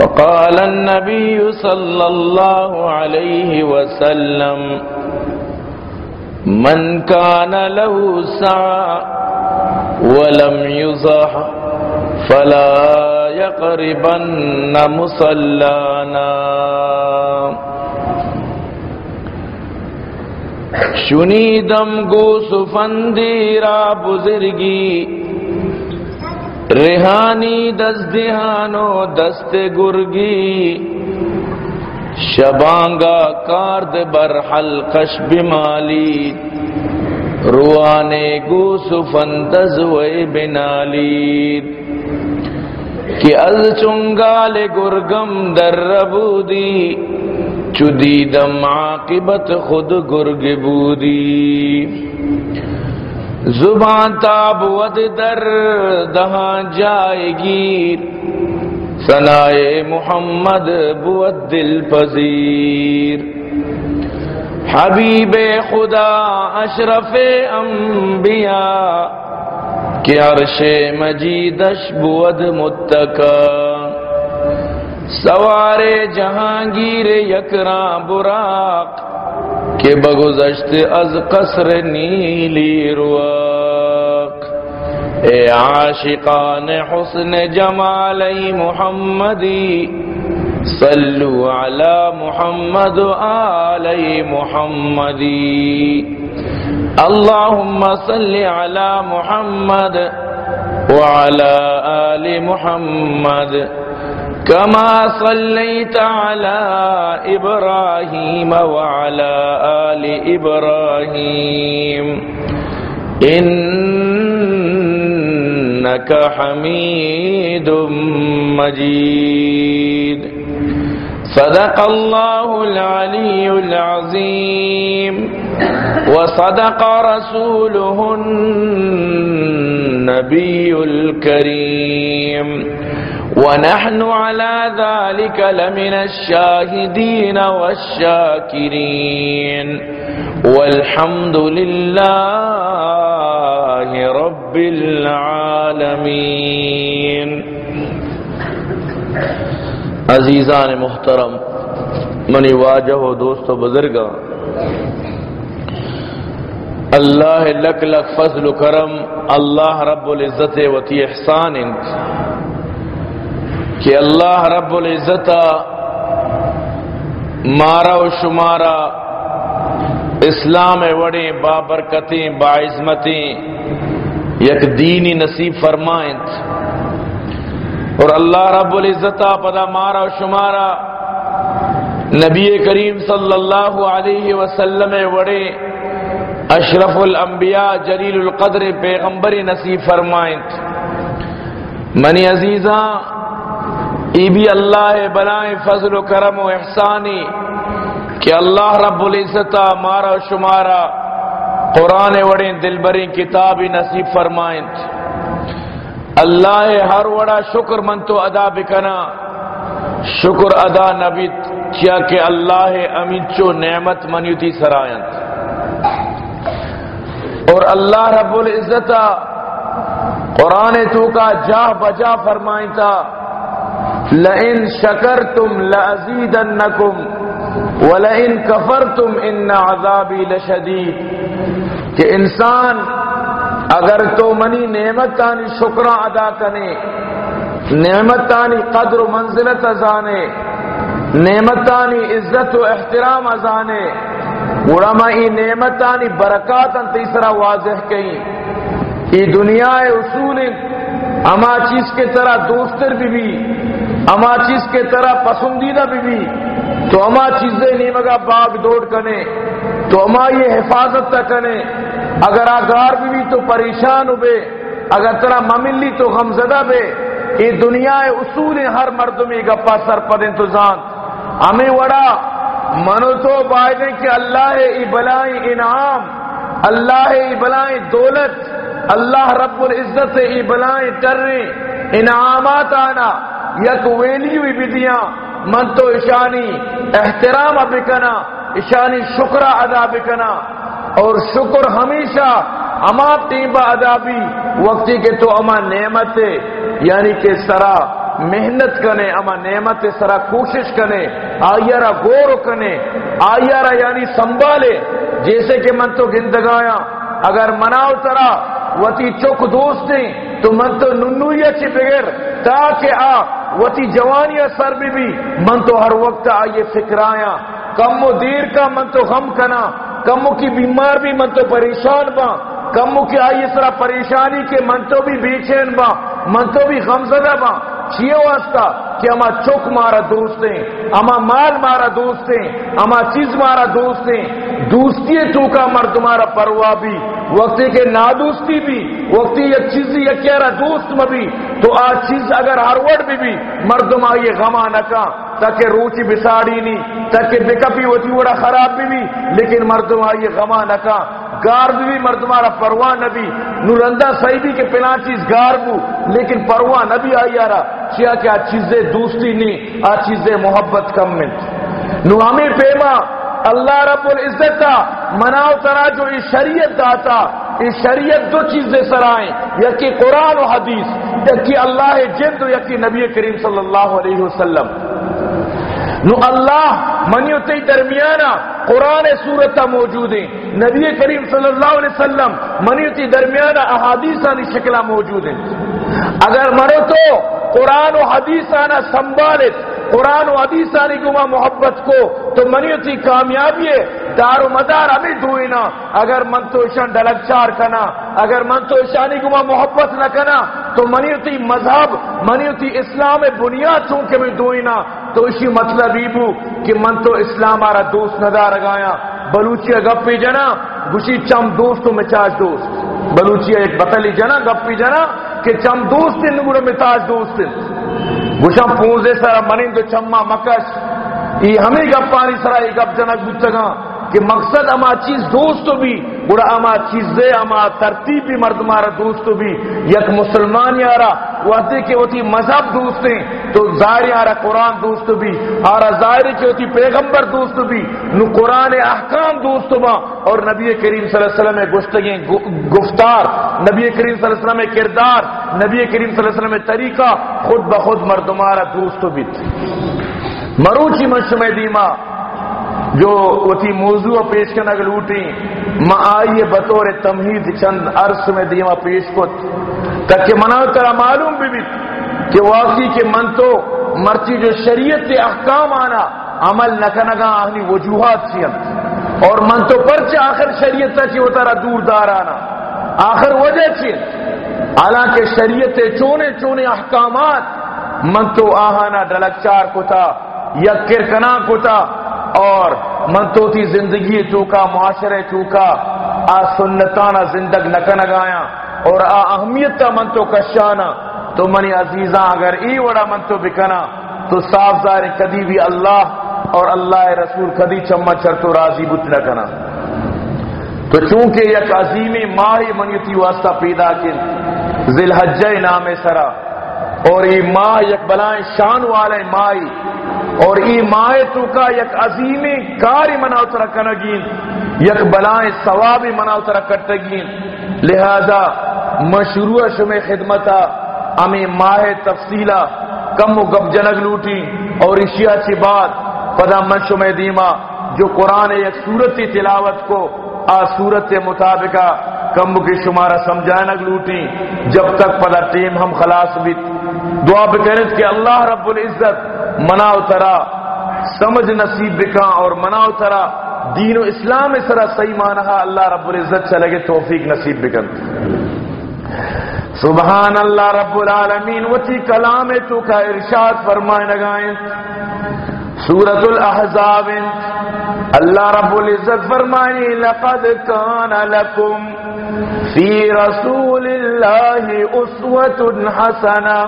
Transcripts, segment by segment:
وقال النبي صلى الله عليه وسلم، من كان له سعى ولم يزح فلا يقربن مصلانا. شنیدم گو سفندی را بزرگی ریحانی دست دہانو دست گرگی، شبانگا کارد بر حلقش بمالی، روانے گو سفندز وی بنالی۔ کہ از چنگال گرگم در ربودی چدیدم عاقبت خود گرگ بودی۔ زبان تاب ود در دہاں جائے گی۔ سنائے محمد بود دل پذیر۔ حبیب خدا اشرف انبیاء، کہ عرش مجیدش بود متکا سوار جہانگیر یکراں براق کہ بگزشت از قصر نیلی رواق۔ اے عاشقان حسن جمالی محمدی، صلو علی محمد آلی محمدی۔ اللہم صلی علی محمد وعلى آل محمد۔ كما صليت على إبراهيم وعلى آل إبراهيم. إنك حميد مجيد. صدق الله العلي العظيم. وصدق رسوله النبي الكريم. ونحن على ذلك لمن الشاهدين والشاكرين. والحمد لله رب العالمين. عزیزان محترم، منی واجہ و دوست و بزرگاں، اللہ لک لک فضل و کرم، اللہ رب العزت وتی احسان انت کہ اللہ رب العزت مارا و شمارا، اسلام وڑے بابرکتیں باعظمتیں یک دینی نصیب فرمائیں اور اللہ رب العزت پدا مارا و شمارا۔ نبی کریم صلی اللہ علیہ وسلم وڑے اشرف الانبیاء جلیل القدر پیغمبر نصیب فرمائیں منی عزیزاں ای بھی اللہ بلائیں فضل و کرم و احسانی کہ اللہ رب العزت مارا و شمارا قرآن وڑیں، دل بری کتابی نصیب فرمائیں۔ اللہ ہر وڑا شکر من تو ادا بکنا۔ شکر ادا نبی کیا کہ اللہ امین چو نعمت منیتی سرائنت اور اللہ رب العزت قرآن تو کا جا بجا فرمائیں تھا لئن شکرتم لازیدنکم ولئن کفرتم ان عذابی لشدید کہ انسان اگر تو منی نعمت آنی شکرہ ادا کنے نعمتانی قدر و منزلت ازانے نعمتانی عزت و احترام ازانے، علماء ای نعمتانی برکات تیسرا واضح کہیں ای دنیا اصول اما چیز کے طرح دوستر بھی بھی اما چیز کے طرح پسندیدہ بھی بھی تو اما چیزیں نیمگا باغ دوڑ کنے، تو اما یہ حفاظت تا کنے۔ اگر آگار بھی بھی تو پریشان ہو بے، اگر ترا مملی تو غمزدہ بے۔ یہ دنیا اصول ہر مردمی گپا سر پد انتظام ہمیں وڑا، منو تو بائدیں کہ اللہ ای بلائیں انعام، اللہ ای بلائیں دولت، اللہ رب العزت ای بلائیں ٹریں، انعامات آنا۔ یک ویلیو بدیاں، من تو اشانی احترام بکنا اشانی شکر ادا بکنا۔ اور شکر ہمیشہ اما ٹیمبا ادا بھی وقتی کے تو اما نعمت یعنی کہ سرا محنت کنے، اما نعمت سرا کوشش کنے آئیارا غور کنے آئیارا یعنی سنبھالے۔ جیسے کہ من تو گندگایا، اگر مناؤ ترا، وتی چوک دوستیں تو من تو ننویا چی بغیر، تاکہ آ وتی جوانیاں سر بھی بھی من تو ہر وقت آئیے فکرایا کم و دیر کا من تو غم کنا۔ کمو کی بیمار بھی من تو پریشان با۔ کمو کی آئیے سرا طرح پریشانی کے من تو بھی بے چین با۔ من تو بھی غمزدہ با۔ چیئے واسطہ کہ اما چک مارا دوستیں اما مال مارا دوستیں اما چیز مارا دوستیں دوستی تو کا مرد، تمہارا پروا بھی۔ وقتی کے نادوستی بھی وقتی یک چیز یک کہہ رہا دوست مبی تو آج چیز اگر ہر بھی بھی مردم آئیے غما نکا تاکہ روچی بساڑی نہیں، تاکہ بکپی ہوتی وڑا خراب بھی بھی۔ لیکن مردم آئیے غما نکا گار مردمارا پرواہ نبی، نورندہ صحیح کے پنا چیز گار بو لیکن پرواہ نبی آئی آ رہا کیا کیا چیزیں دوستی نہیں آ چیزیں محبت کم منت نو ہمیں پیما، اللہ رب العزت کا مناؤ ترا جو یہ شریعت داتا یہ شریعت دو چیزیں سرائیں یکی قرآن و حدیث یکی اللہ جند یکی نبی کریم صلی اللہ علیہ وسلم۔ نو اللہ منیو تی درمیانہ قرآن سورت موجود ہیں۔ نبی کریم صلی اللہ علیہ وسلم منیو تی درمیانہ احادیث آنی شکلہ موجود ہیں۔ اگر مرو تو قرآن و حدیث آنا سنبھالت قرآن و حدیث آنی گما محبت کو، تو منیو تی کامیابی ہے۔ دار و مدار ابھی دھوئنا اگر من تو اشان ڈلک چار کنا، اگر من تو اشانی گما محبت نہ کنا، تو منیوتی مذہب منیوتی اسلام بنیاد چونکہ میں دھوئنا تو اسی مطلب ہی بو کہ من تو اسلام آرا دوست ندا رگایا۔ بلوچیا گپی جنا گشی چم دوست میں چاش دوست۔ بلوچیا ایک بتلی جنا گپی جنا کہ چم دوست نگوڑا میں تاج دوست گشم پونزے سارا منند چما مکش۔ یہ ہمیں گپانی سرا یہ گپ جنا گچگاں کہ مقصد اما چیز دوست بھی، بڑا اما چیزیں اما ترتیب بھی مرد مارا دوست بھی۔ یک مسلمان یارا وحدے کے ہوتی مذہب دوست ہیں، تو ظاہر یارا قرآن دوست بھی۔ آرا ظاہر کے ہوتی پیغمبر دوست بھی۔ نو قرآن احکام دوست با۔ اور نبی کریم صلی اللہ علیہ وسلم گفتگیں گفتار۔ نبی کریم صلی اللہ علیہ وسلم کردار۔ نبی کریم صلی اللہ علیہ وسلم طریقہ۔ خود بخود مردمارا دوست بھی۔ مروچی منشم دیما۔ جو اتی موضوع پیش کرنا اگر لوٹی ما آئیے بطور تمہید چند عرص میں دیما پیش کت۔ تاکہ منا ترا معلوم بھی بھی کہ واقعی کے من تو مرچی جو شریعت کے احکام آنا، عمل نکنگا آہنی وجوہات چیئن اور من تو پرچ آخر شریعت تا چی ہوتا رہا دور دار آنا۔ آخر وجہ چیئن حالانکہ شریعت چونے چونے احکامات، من تو آہانا ڈلک چار کتا یا کرکنا کتا اور منتوتی زندگی چوکا، معاشرے چوکا، آ سنتانا زندگ نکن گایا اور آ اہمیت کا منتو کشانا۔ تو منی عزیزاں، اگر ای وڑا منتو بکنا تو صاف ظاہر کدی بھی اللہ اور اللہ رسول کدی چما چر تو راضی بت نہ کنا۔ تو چونکہ یک عظیم ماہ منیتی واسطہ پیدا کن، ذی الحجہ نام سرا، اور یہ ماہ یک بلائیں شان والے مائی اور ای مائے تو کا یک عظیم کاری مناو ترہ کنگین یک بلائیں ثوابی مناو ترہ کٹگین لہذا مشروع شم خدمتا امی ماہ تفصیلہ کم و گب جنگ لوٹی اور اشیاء چی بات پدا من شم دیما، جو قرآن یک صورتی تلاوت کو آ صورت مطابقہ کم کی شمارہ سمجھانک لوٹی۔ جب تک پدا ٹیم ہم خلاص بھی دعا بکرت کہ اللہ رب العزت مناو ترا، سمجھ نصیب بکا اور مناو ترا، دین و اسلام سرا صحیح مانا اللہ رب العزت چلے گے، توفیق نصیب بکن سبحان اللہ رب العالمین وتی کلام تو کا ارشاد فرمائے لگائیں۔ سورت الاحزاب، اللہ رب العزت فرمائے، لقد کان لکم فی رسول اللہ اسوت حسنہ۔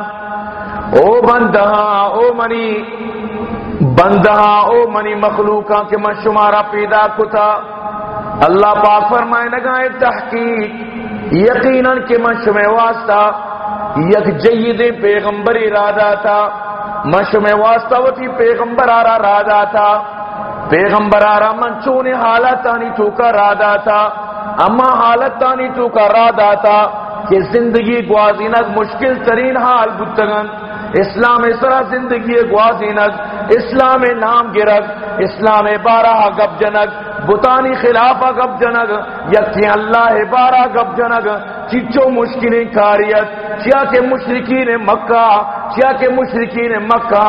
او بندہ، او منی، بندہ، او منی مخلوقاں کے من شمارا پیدا کتا۔ اللہ پاک فرمائے نگائے تحقیق، یقیناً کے من شمع واسطہ، یک جید پیغمبر ارادہ تھا۔ من شمع واسطہ وہ تھی پیغمبر آرا رادا تھا۔ پیغمبر آرا من چونے حالت آنی تو کا رادا تھا۔ اما حالت آنی تو کا رادا تھا کہ زندگی گوازینک مشکل ترین حال بتگن اسلام اسرا زندگی گوازینک اسلام نام گرگ اسلام بارہ گب جنک بتانی خلاف گب جنگ یکی اللہ بارہ گب جنگ، چچو مشکلیں کاریت کیا کہ مشرقین مکہ کیا کہ مشرقین مکہ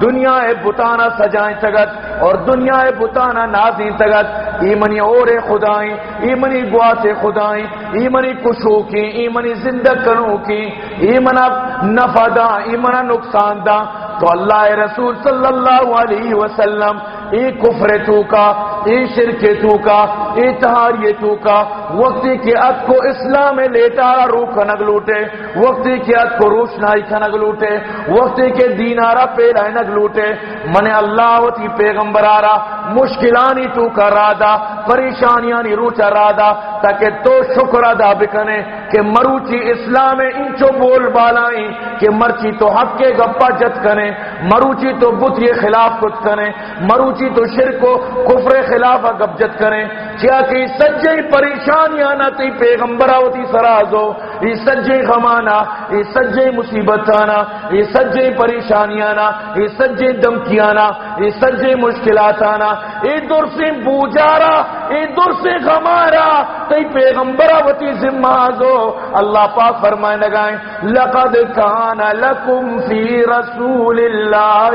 دنیا بتانا سجائیں تگت اور دنیا بتانا نازیں تگت ایمنی اور خدائیں، ایمنی گواس خدائیں، ایمنی کشو کی ایمنی زندہ کروں کی ایمنا نفع دا ایمنا نقصان دا تو اللہ رسول صلی اللہ علیہ وسلم، ای کفر تو کا، ای شرک تو کا ای تہاری تو کا وقتی کے ات کو اسلام لیتا روح کھنگ لوٹے، وقتی کے ات کو روشنائی کھنگ لوٹے، وقتی کے دینارا پیڑا نگ لوٹے۔ من اللہ وتی پیغمبر آرا، مشکلانی تو کا رادا پریشانیاں روچا رادا، تاکہ تو شکر ادا بکنے کہ مروچی اسلام انچو بول بالائیں کہ مرچی تو حق کے گپا جت کریں مروچی تو بت یہ خلاف کچھ کریں مروچی تو شرک کو کفر خلاف گپ جت کریں کیا کہ سجے پریشانیاں نہ تی پیغمبر ہوتی سرازو یہ سجے غمانا یہ سجے مصیبت آنا یہ سجے پریشانیاں نا یہ سجے دمکیانا یہ سجے مشکلات آنا یہ در سے بوجارا یہ در سے غمارا تی پیغمبر ہوتی ذمہ دو اللہ پاک فرمائے لگائیں، لقد کان لکم فی رسول اللہ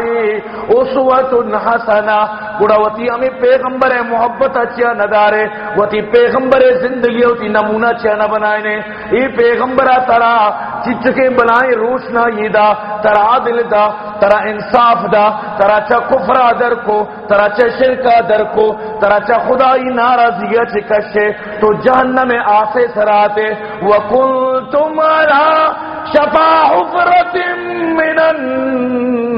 اسوت حسنہ۔ گڑا وتی ہمیں پیغمبر محبت اچھا ندارے وتی پیغمبر زندگی ہوتی نمونہ اچھا نہ بنائے نے۔ یہ پیغمبر پیغمبرا ترا چچکے بنائے روشنا یہ دا، ترا عادل دا، ترا انصاف دا، ترا چا کفرا در کو، ترا چا شرکا در کو، ترا چا خدای ناراضیہ چکشے تو جہنم آسے سراتے وکنتم علی شَفَا حفرت من النار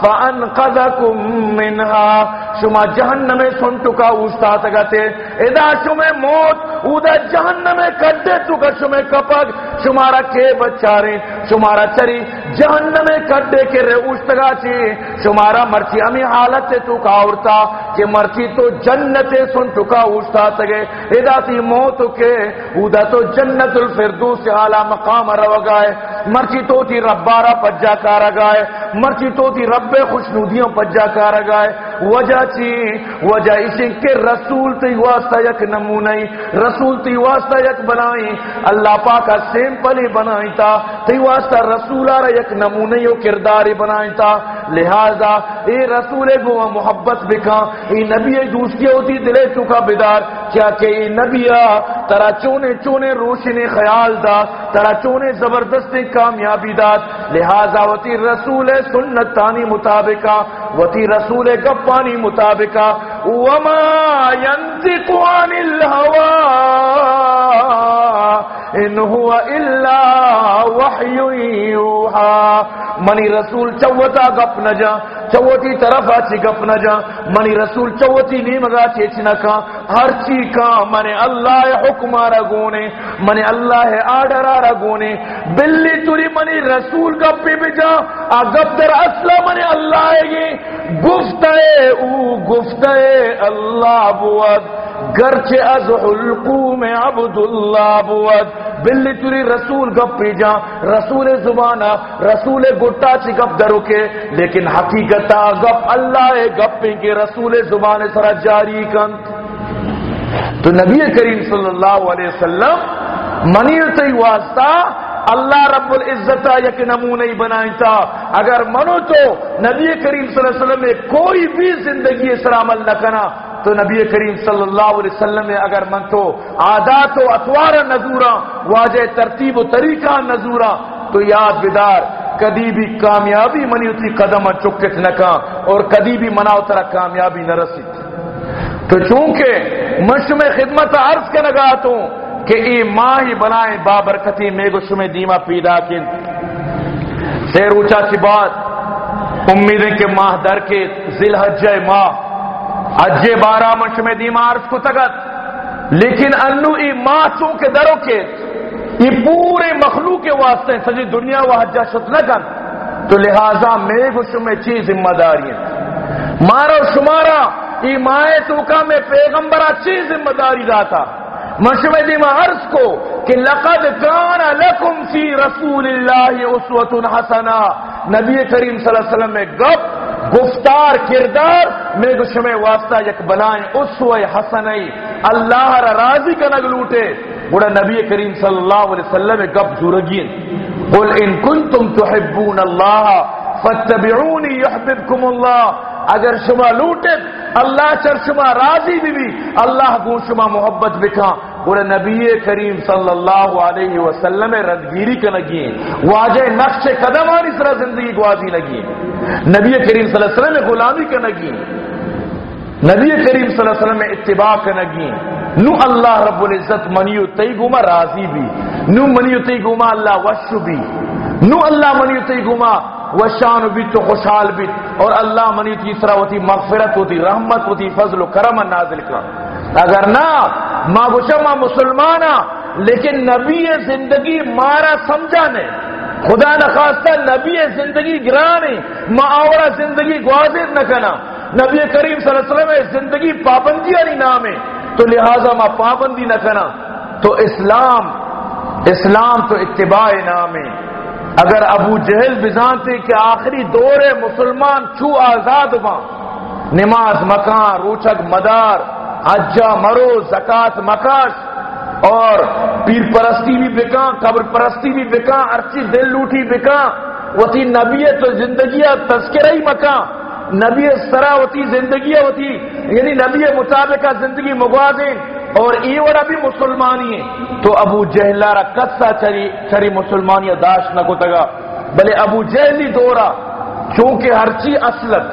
فانقذکم منها۔ شما جہنم سنٹکا اوستا تگتے ادا شما موت اودا جہنم کڈے تو کا شما کپگ۔ شمارا کے بچارے، شمارا چری جہنم کڈے کے رے اوستگا چی شمارا مرچی ہمیں حالت تو کا اورتا کہ مرچی تو جنت سنٹکا اوستا تگے۔ ادا تی موت کے اودا تو جنت الفردوس اعلی مقام روگائے مرچی تو تی ربارا پجا کارا گائے۔ مرچی تو تی رب خوشنودیوں پجا کارا گائے۔ وجہ چی وجہ اسی کے رسول تی واسطہ یک نمونائی رسول تی واسطہ یک بنائی۔ اللہ پاکا سیمپلی بنائی تا۔ تی واسطہ رسول آرہ یک نمونیو کرداری بنائی تا۔ لہذا، اے رسول گو محبت بکا اے نبی دوستی ہوتی، دلے چکا بدار کیا کہ اے نبی ترا چونے چونے روشن خیال دا، ترا چونے زبردست کامیابی داد لہذا، وتی رسول سنت تانی مطابقہ، وتی رسول گپانی مطابقہ۔ وما ينطق عن الهوى ان هو الا وحي يوحى منی رسول چوتا گپ نہ جا چوتی طرف آچی گپ نہ جا۔ منی رسول چوتی نیمگا چیچنا کا ہر چی کا من اللہ حکم رگونے من اللہ آڈر رگونے بلی توری منی رسول گپی بجا۔ آ گپ در اصلا من اللہ یہ۔ گفتے او گفتے اللہ بود گرچہ از حلقوم عبداللہ بود بلی توری رسول گپ پی جا، رسول زبانہ رسول گٹا چی گپ درو کے، لیکن حقیقتا گپ اللہ گپ پی کے رسول زبان سرا جاری کن۔ تو نبی کریم صلی اللہ علیہ وسلم منیتی واسطہ اللہ رب العزت یک نمونہ ہی بنائیں تھا اگر منو تو نبی کریم صلی اللہ علیہ وسلم میں کوئی بھی زندگی اس عمل نہ کنا۔ تو نبی کریم صلی اللہ علیہ وسلم نے اگر من تو عادات و اطوار نظورا واجہ ترتیب و طریقہ نظورا تو یاد بدار کدی بھی کامیابی منی اتی قدم چکت نکا اور کدی بھی مناؤ طرح کامیابی نہ رسی۔ تو چونکہ مش میں خدمت عرض کے نگاہ کہ ای ماں ہی بنائے بابرکتی میں گش میں دیما پیدا کن۔ سیر اونچا سی بات، امیدیں کہ ماہ در کے ذل حجہ ماہ اجے بارہ مش میں دیمارس کو تگت لیکن انو ای ماسوں کے درو کے یہ پورے مخلوق کے واسطے سجی دنیا و حجہ شت نہ کن تو لہذا میں گو میں چیز ذمہ داری مارو شمارا، ای مائے تو کا میں پیغمبر اچھی ذمہ داری داتا۔ مشوے عرض کو کہ لقد کان لکم فی رسول اللہ اسوت حسنا۔ نبی کریم صلی اللہ علیہ وسلم میں گپ گفتار کردار، میں گشمے واسطہ یک بنائیں اس و حسن اللہ را راضی کا نگ لوٹے۔ بڑا نبی کریم صلی اللہ علیہ وسلم گپ جورگین۔ قل ان کنتم تحبون اللہ فتبعونی یحببکم اللہ۔ اگر شما لوٹے، اللہ چر شما راضی بھی بھی، اللہ گو شما محبت بکھا۔ اور نبی کریم صلی اللہ علیہ وسلم ردگیری کا لگی واجہ نقش قدم آنی سرا زندگی گوازی لگی نبی کریم صلی اللہ علیہ وسلم غلامی کا لگی نبی کریم صلی اللہ علیہ وسلم اتباع کا لگی نو اللہ رب العزت منیو تی گما راضی بھی نو منیو تی گما اللہ وش بھی نو اللہ منیو تی گما وشان بھی تو خوشحال بھی اور اللہ منی تیسرا ہوتی مغفرت ہوتی، رحمت ہوتی، فضل و کرم نازل کا اگر نہ ماں گشما مسلمان لیکن نبی زندگی مارا سمجھا نے خدا نخواستہ نبی زندگی گرانے ماورا زندگی گوازر نہ کنا۔ نبی کریم صلی اللہ علیہ وسلم زندگی پابندی نہیں نام ہے، تو لہذا ماں پابندی نہ کنا۔ تو اسلام اسلام تو اتباع نام ہے۔ اگر ابو جہل بزانتے کہ آخری دور مسلمان چھو آزاد ماں نماز، مکان، روچک، مدار حجا مرو، زکات مکاش، اور پیر پرستی بھی بکا قبر پرستی بھی بکا ارچی دل لوٹی بکا وتی نبی تو زندگی تذکرہ ہی مکا نبی سرا ہوتی زندگی ہوتی۔ یعنی نبی مطابق زندگی مغازین اور ای وڑا بھی مسلمانی ہے تو ابو جہلارا کسا چری چری مسلمانی داشت نہ کو تگا۔ بلے ابو جہلی دورا چونکہ ہر چی اصلت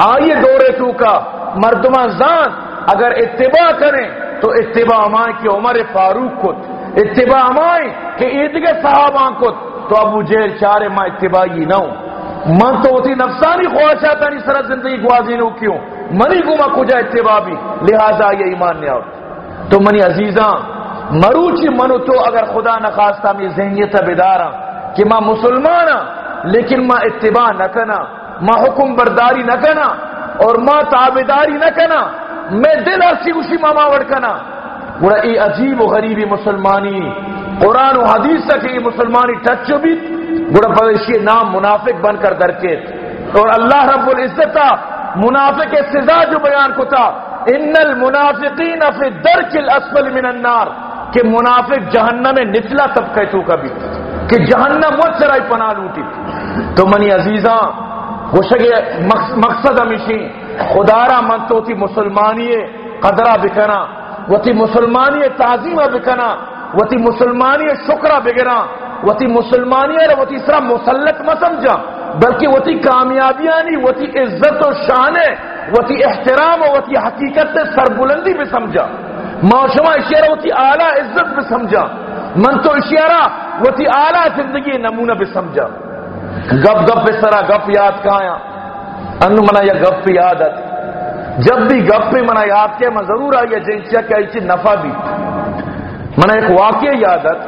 آئیے دورے تو کا۔ مردمہ زان۔ اگر اتباع کریں تو اتباع مائیں کہ عمر فاروق کت، اتباع مائیں کہ عیدگاہ صحابہ کت۔ تو ابو جہل چارے ماں اتباعی نہ ہوں۔ من تو ہوتی نفسانی خواہشاتا نہیں سرا زندگی گوازی نو کیوں؟ منی گما کجا اتباع بھی، لہذا یہ ایمان نہیں آؤ تو منی عزیزاں، مروچی منو تو اگر خدا نخواستہ میں ذہنیت بیدارا کہ ماں مسلمان ہاں، لیکن ماں اتباع نہ کنا، ماں حکم برداری نہ کنا اور ماں تابداری نہ کنا۔ میں دل اسی اسی ماما وڑکنا گوڑا ای عجیب و غریبی مسلمانی، قرآن و حدیث تک یہ مسلمانی ٹچ بھی۔ گوڑا پویشی نام منافق بن کر درکیت۔ اور اللہ رب العزت منافق سزا جو بیان کو تھا ان المنافقین فی درک الاسفل من النار کہ منافق جہنم میں نچلا طبقہ تو کبھی کہ جہنم وہ چرائی پناہ لوٹی۔ تو منی عزیزاں مقصد ہمیشی خدارا من تو تھی مسلمانی قدرہ بکنا وہ تھی مسلمانی تعظیمہ بکنا وہ تھی مسلمانی شکرہ بگنا وہ تھی مسلمانی وہ تھی سرا مسلط میں سمجھا بلکہ وہ تھی کامیابیاں نہیں وہ تھی عزت و شان ہے وہ تھی احترام وہ تھی حقیقت سربلندی بھی سمجھا معاشمہ اشارہ وہ تھی اعلیٰ عزت بھی سمجھا من تو اشارہ وہ تھی اعلیٰ زندگی نمونہ بھی سمجھا گپ گپ اس طرح گپ یاد کہاں ان منا یا گپ یادت جب بھی گپ پہ منا یاد کیا، میں ضرور آئی جنسیا کیا اسی نفع بھی۔ منا ایک واقع یادت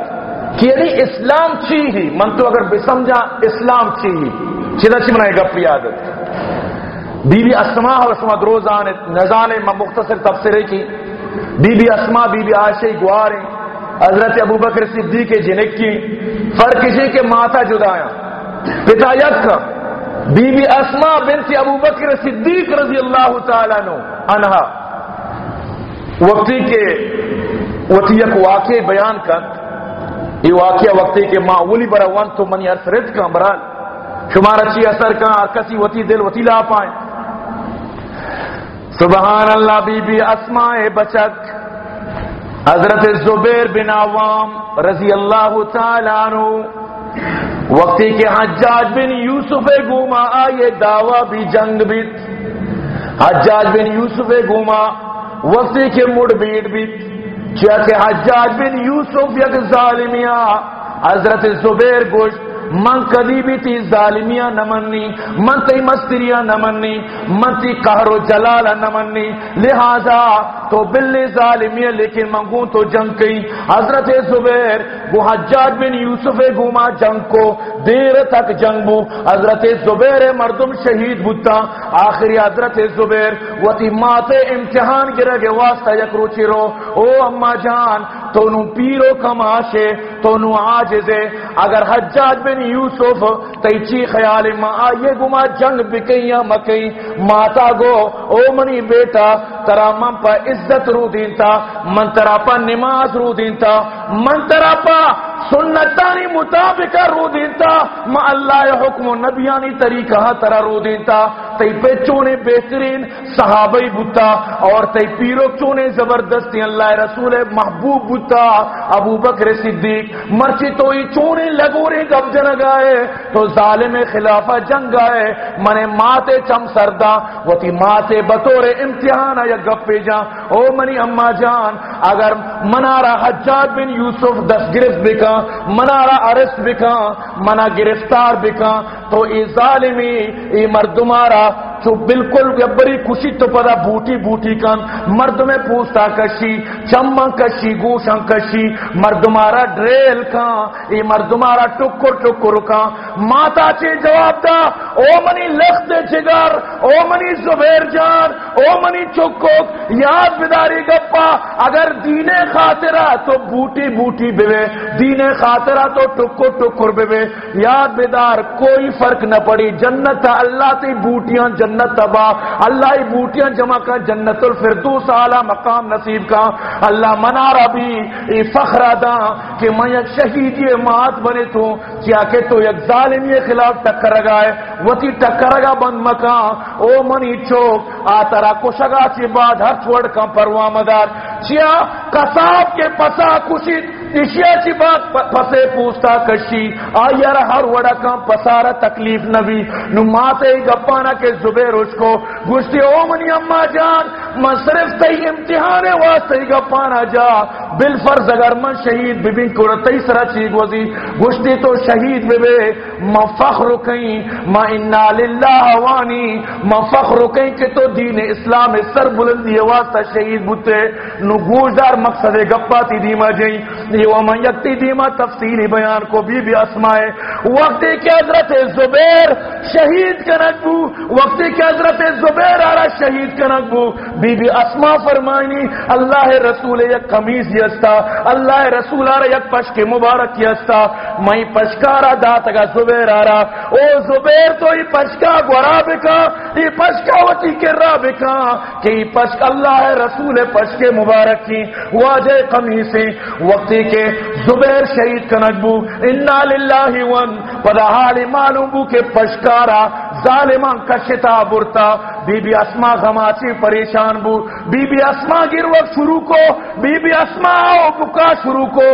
کہ یعنی اسلام چی ہی۔ من تو اگر بسمجھا اسلام چی ہی۔ چیزا چی منا گپ یادت بی بی اسما اور اسما دروزان نزانے میں مختصر تفسرے کی۔ Be be Asma be Bibi Ayesha گواریں۔ حضرت ابو بکر صدیق جنک کی فرق کسی کے ماتا جدایا، پتا یک بی بی اسما بنت ابو بکر صدیق رضی اللہ تعالیٰ نو انہا۔ وقتی کے وقتی یک واقع بیان کر۔ یہ واقعہ وقتی کہ معولی برا ون تو منی ارسرت کا برال شمار اچھی اثر کا کسی وتی دل وتی لا پائیں سبحان اللہ بی بی اسماء بچک۔ حضرت زبیر بن عوام رضی اللہ تعالیٰ عنہ۔ وقتی کے حجاج بن یوسف گوما آئے دعوی بھی جنگ بیت حجاج بن یوسف گوما، وقتی کے مڑ بیٹ بیت کیا کہ حجاج بن یوسف یک ظالمیا حضرت زبیر گوشت من کدی بھی تی ظالمیاں نمنی من تی مستریاں نمنی من تی قہر و جلال نمنی لہذا تو بلی ظالمیاں لیکن منگوں تو جنگ کی حضرت زبیر، وہ حجاج بن یوسف گوما جنگ کو، دیر تک جنگ بو۔ حضرت زبیر مردم شہید بتا آخری حضرت زبیر، وہ تی مات امتحان گرہ گے واسطہ یک روچی رو۔ او اما جان تو نو پیرو کماشے تو نو آجزے اگر حجاج بن یوسف، تیچی خیال ما آئیے گما جنگ بکئی یا مکئی۔ ماتا گو، او منی بیٹا، ترا من پا عزت رو دینتا، من ترا پا نماز رو دینتا، من ترا پا سنتانی مطابق رو دیتا ما اللہ حکم و نبیانی طریقہ ہاں ترا رو دیتا تی پہ چونے بہترین صحابی بتا اور تی پیرو چونے زبردستی اللہ رسول محبوب بتا ابو بکر صدیق مرچی تو ہی چونے لگورے گب جنگ آئے تو ظالم خلافہ جنگ آئے منے ماتے چم سردا وہ تی ماتے بطور امتحان یا گپ پہ جا۔ او منی اما جان، اگر منارا حجاد بن یوسف دس گرفت بکا منارا عرص بکا، منا گرفتار بکا، تو ای ظالمی، ای مردمارا 다 چو بالکل بری خوشی تو پدا بوٹی بوٹی کن، مرد میں پوستا کشی چمن کشی گوشن کشی مردمارا ڈریل کان ای مردمارا ٹکر ٹکر کان ماتا چی جواب دا، او منی لخت جگر، او منی زبیر جان، او منی چکک۔ یاد بداری گپا، اگر دین خاطرہ تو بوٹی بوٹی بے دین خاطرہ تو ٹکر ٹکر بے یاد بدار، کوئی فرق نہ پڑی، جنت اللہ تی بوٹیاں جنت جنت تبا اللہ ہی بوٹیاں جمع کا جنت الفردوس اعلی مقام نصیب کا۔ اللہ منا ربی ای فخر ادا، کہ میں ایک شہید یہ مات بنے تو، کیا کہ تو ایک ظالم یہ خلاف ٹکر گائے وتی ٹکر گا بند مکان او منی چوک، آ ترا کشگا چی بعد ہر چھوڑ کا پروا مدار۔ چیا کساب کے پسا کشید اشیا چی بات پسے پوستا کشی۔ آئیر ہر وڑا کام پسارا تکلیف نبی۔ نو ماتے گپانا کے زبیر اس کو گشتی او منی اما جان، من صرف تی امتحان واسطے گپانا جا۔ بالفرض اگر من شہید بی بین کو رتی سرا وزی۔ گشتی تو شہید بی بے من فخر کہیں من انا للہ وانی۔ من فخر کہیں کہ تو دین اسلام سر بلندی واسطہ شہید بوتے۔ نو گوشدار مقصد گپا دیما جائیں ومن یکتی دیما تفصیلی بیان کو بی بی اسمائے وقتی کہ حضرت زبیر شہید کنک بو وقتی کہ حضرت زبیر آرہ شہید کنک بو بی بی اسما فرمائنی، اللہ رسول یک قمیز یستا۔ اللہ رسول آرہ یک پشک مبارک یستا۔ میں پشکارا داتگا زبیر آرہ او زبیر تو یہ پشکا گورا بکا۔ یہ پشکا وتی کرا بکا۔ کہ یہ پشک اللہ رسول پشک مبارک کی۔ واجہ قمیسی وقتی کے زبیر شہید کنک بو انا للہ ون پدا حالی معلوم بو کے پشکارا، ظالمان کشتا برتا بی بی اسما غماچی پریشان بو۔ بی بی اسما گر وقت شروع کو۔ بی بی اسما آو بکا شروع کو۔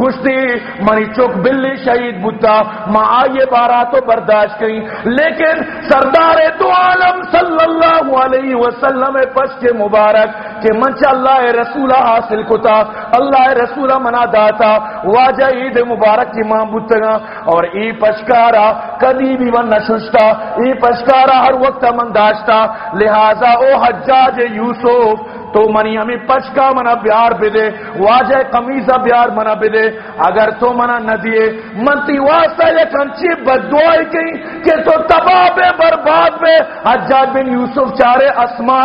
گشتی منی چوک بلی شہید بوتا ما آئیے بارا تو برداشت کئی لیکن سردار دو عالم صلی اللہ علیہ وسلم پس کے مبارک کہ منچ اللہ رسولہ حاصل کتا، اللہ رسولہ منا داتا، واجہ عید مبارک کی ماں بوتگا اور ای پشکارا کدی بھی من نششتا ای پشکارا ہر وقت من داشتا، لہذا او حجاج یوسف تو منی ہمیں پچکا منا بیار بھی دے واجہ قمیضہ بیار منا بھی دے اگر تو منا نہ دیے منتی واسطہ یہ کنچی بددعائی کی کہ تو تباہ بے، برباد بے۔ حجاج بن یوسف چارے اسما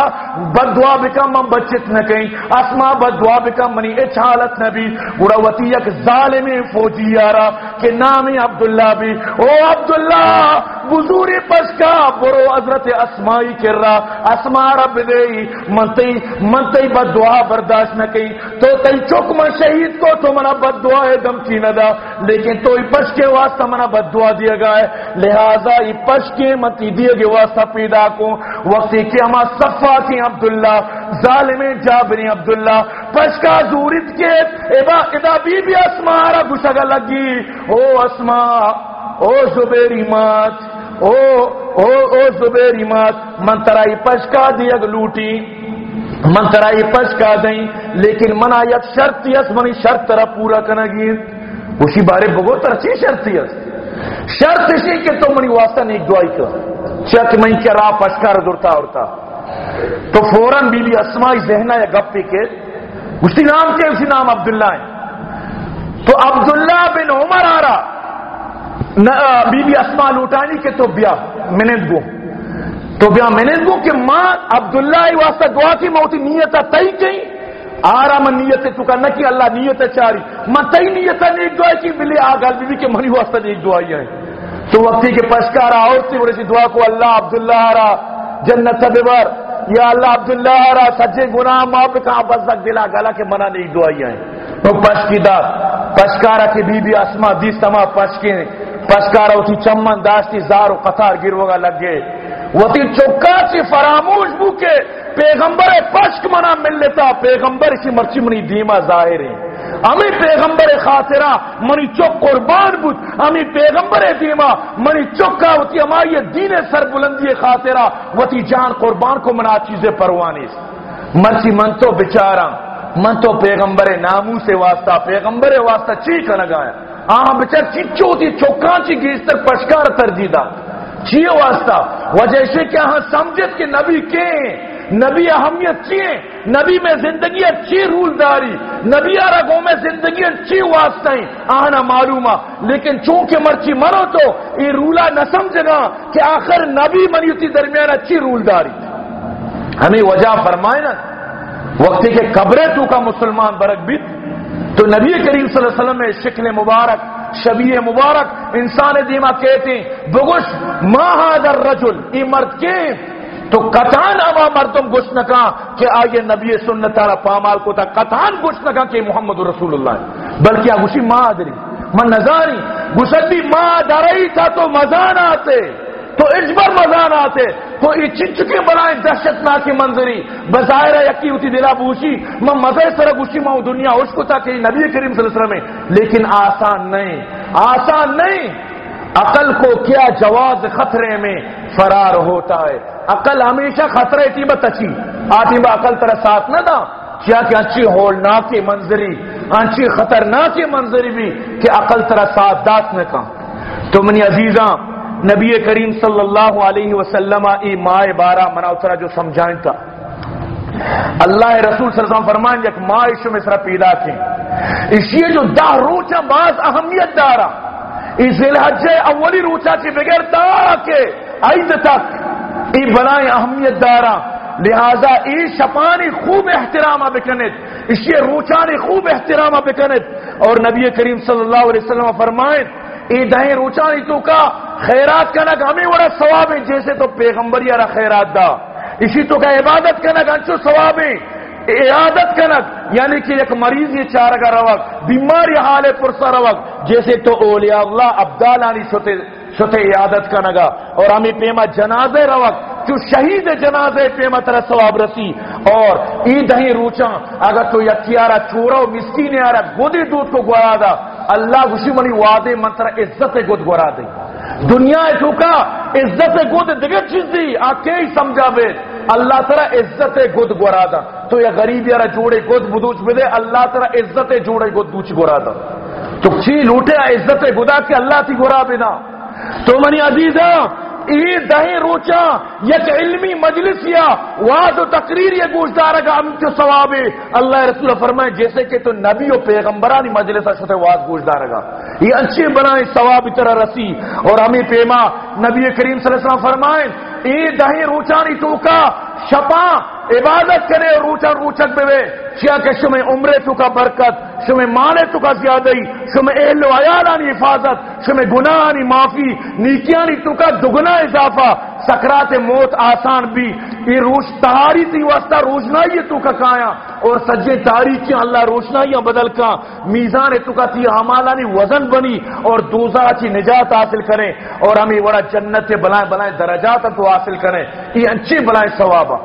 بددعا بکا من بچت نہ کہیں اسما بددعا بکا منی اچ حالت نہ نبی گڑاوتی یک ظالم فوجی آرا کہ نامی عبداللہ بھی۔ او عبداللہ بزوری پشکا برو حضرت اسمائی کر رہا اسما رب دے منتی من من تی بد دعا برداشت نہ کی تو تی چک من شہید کو تو منا بد دعا ہے دمکی نہ دا لیکن تو پش کے واسطہ منا بد دعا دیا گا ہے۔ لہذا ای پش کے متی دیا گے واسطہ پیدا کو۔ وقتی کہ ہما صفا کی عبداللہ، ظالم جابری عبداللہ۔ پش کا زورت کے ایبا ادا بی بی اسما آرہ گشگا لگی۔ او اسما او زبیری مات، او او او زبیری مات۔ من ترائی پش کا دیا لوٹی۔ من ترائی پش کا دیں، لیکن من آیت شرط یس، منی شرط ترا پورا کرنا گی۔ اسی بارے بگو ترچی شرط یس؟ شرط اسی کہ تو منی واسطہ نیک دعائی کر۔ چک میں کیا راہ پشکار دورتا اورتا تو فوراً بی بی اسمائی ذہنہ یا گپی کے، اسی نام کے، اسی نام عبداللہ ہے تو عبداللہ بن عمر آ رہا بی بی اسما لوٹانی کے تو بیا، منت گو تو بیا منت گو کہ ماں عبداللہ واسطہ دعا کی موتی نیت تئی کہیں۔ آرا نیت تو کا نہ کہ اللہ نیت چاری۔ میں تئی نیت نیک دعا کی، ملے آگل بی بی کے منی واسطہ نیک دعائی ہیں تو وقتی کے پشکارا اور سی بڑی جی دعا کو اللہ عبداللہ آرا جنت ببر یا اللہ عبداللہ آرا سجے گناہ معاف کہاں بس تک دلا گلا کے منع نیک دعائی ہیں وہ پشکی دار پشکارا کی بی بی اسما دیس تما پشکی پشکارا اسی چمن، داشتی زار و قطار، گروگا لگ گئے۔ وہ تی چکا سی فراموش بو کے پیغمبر پشک منا مل لیتا، پیغمبر اسی مرچی منی دیما ظاہر ہیں امی پیغمبر خاطرہ منی چک قربان بود، امی پیغمبر دیما منی چکا ہوتی ہماری دین سر بلندی خاطرہ وتی جان قربان کو منا چیزیں پروانی مرچی من تو بچارا، من تو پیغمبر نامو سے واسطہ، پیغمبر واسطہ چی کا لگایا آہاں بچار چچو ہوتی چکان چی گیستر پشکار ترجیدہ چیئے واسطہ وجہ سے کہ ہاں سمجھت کہ نبی کے نبی اہمیت چیئے نبی میں زندگی اچھی رول داری۔ نبی آرگوں میں زندگی اچھی واسطہ آنا معلومہ۔ لیکن چونکہ مرچی مرو تو یہ رولا نہ سمجھنا کہ آخر نبی منیتی درمیان اچھی رول داری۔ ہمیں وجہ فرمائے نا۔ وقتی کے قبرے تو کا مسلمان برک بیت۔ تو نبی کریم صلی اللہ علیہ وسلم میں شکل مبارک شبیہ مبارک انسان دیما کہتے ہیں بگش ما حاضر رجل، ای مرد کے؟ تو کتان اما مردم گوش کہا کہ آئیے نبی سنت تارا پامال کو تھا کتان گوش کہا کہ محمد رسول اللہ ہے۔ بلکہ آگوشی ما آدری من نظاری گوشتی ما درائی تھا تو مزان آتے۔ تو اجبر مزان آتے۔ تو یہ چچکے بنائیں دہشت ناکی منظری۔ بظاہر یکی ہوتی دلا بوشی۔ میں مزے سر گوشی میں دنیا اس کو تھا کہ نبی کریم صلی اللہ علیہ وسلم میں لیکن آسان نہیں۔ آسان نہیں۔ عقل کو کیا جواز خطرے میں فرار ہوتا ہے۔ عقل ہمیشہ خطرے تھی بت اچھی۔ آتی با عقل ترا ساتھ نہ دا کیا کہ اچھی ہولناک منظری۔ اچھی خطرناک منظری بھی کہ عقل ترا ساتھ دات میں کہا تو منی عزیزاں نبی کریم صلی اللہ علیہ وسلم ای مائے بارہ، منا اترا جو سمجھائیں تھا اللہ رسول صلی اللہ علیہ وسلم فرمائیں یک ماں عشو میں سرا پیدا تھی اس لیے جو دا روچا بعض اہمیت دارا۔ اس الحجے اولی روچا کی بغیر دارا کے عید تک ای بنائیں اہمیت دارا۔ لہذا ای شپانی خوب احترامہ بکنت اس لیے روچانی خوب احترامہ بکنت اور نبی کریم صلی اللہ علیہ وسلم فرمائیں ای دہیں روچانی تو کا، خیرات کنک ہمیں بڑا ثواب ہے، جیسے تو پیغمبر یارا خیرات دا۔ اسی تو کا عبادت کنک انچو ثواب ہے۔ عیادت کنک یعنی کہ ایک مریض یہ چارہ کا روک بیماری حال پرسا روک جیسے تو اولیاء اللہ عبدالانی چھوٹے چھوٹے عیادت کنگا۔ اور ہمیں پیما جنازے روک جو شہید جنازے پیما ترہ ثواب رسی۔ اور ای دہیں روچاں، اگر تو یکیارا چورا و مسکین آرہ گودی دودھ کو گورا دا۔ اللہ گوشی منی وعدے منتر عزت گود گورا دے۔ دنیا تو کا عزت گود دیگر چیز دی۔ آکے ہی سمجھا بے۔ اللہ ترہ عزت گود گورا دا۔ تو یا غریب یارا جوڑے گود بدوچ بدے اللہ ترہ عزت جوڑے گود دوچ گورا دا۔ تو چی لوٹے عزت گدا کہ اللہ تی گورا بنا تو منی عزیزہ ای دہیں روچا، یک علمی مجلس یا واض و تقریر یہ گوشدار گا ہم کے ثواب اللہ رسول فرمائے، جیسے کہ تو نبی و پیغمبرانی مجلس اچھا اشتے واض گوشدار گا یہ اچھے بنائیں ثواب طرح رسی۔ اور ہمیں پیما نبی کریم صلی اللہ علیہ وسلم فرمائیں ای دہیں روچانی توکا شپا عبادت کرے اور روچا روچک بے کیا کہ شمع عمرے تو کا برکت، شمع مانے تو کا زیادہی شمع اہل و عیالانی حفاظت، شمع گناہانی معافی، نیکیانی تو کا دگنا اضافہ، سکرات موت آسان بھی۔ یہ روش تہاری تھی واسطہ روشنائی تو کا کایا اور سجے تاریخیاں اللہ روشنائیاں بدل کا میزان تو کا تھی ہمالانی وزن بنی اور دوزہ چی نجات حاصل کریں اور ہمیں بڑا جنت بلائیں بلائیں درجات تو حاصل کریں یہ اچھے بلائیں ثوابہ